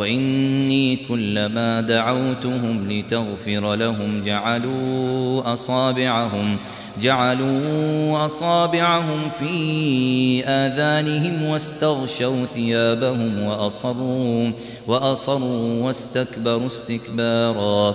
وإني كلما دعوتهم لتغفر لهم جعلوا أصابعهم جعلوا أصابعهم في آذانهم واستغشوا ثيابهم وأصروا وأصروا واستكبروا استكبارا.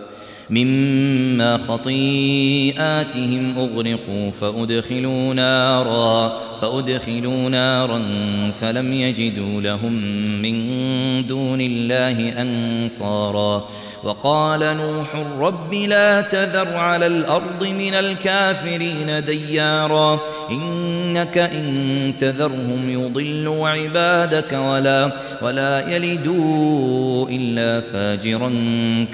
مما خطيئاتهم أغرقوا فأدخلوا نارا فأدخلوا نارا فلم يجدوا لهم من دون الله أنصارا. وقال نوح رب لا تذر على الأرض من الكافرين ديارا إنك إن تذرهم يضلوا عبادك ولا ولا يلدوا إلا فاجرا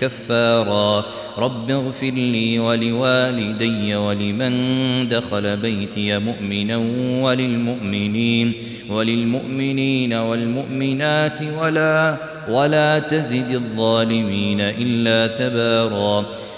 كفارا. رب اغفر لي ولوالدي ولمن دخل بيتي مؤمنا وللمؤمنين وللمؤمنين والمؤمنات ولا ولا تزد الظالمين إلا تبارا